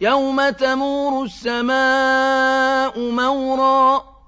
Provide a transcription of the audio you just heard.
يَوْمَ تَمُورُ السَّمَاءُ مَوْرًا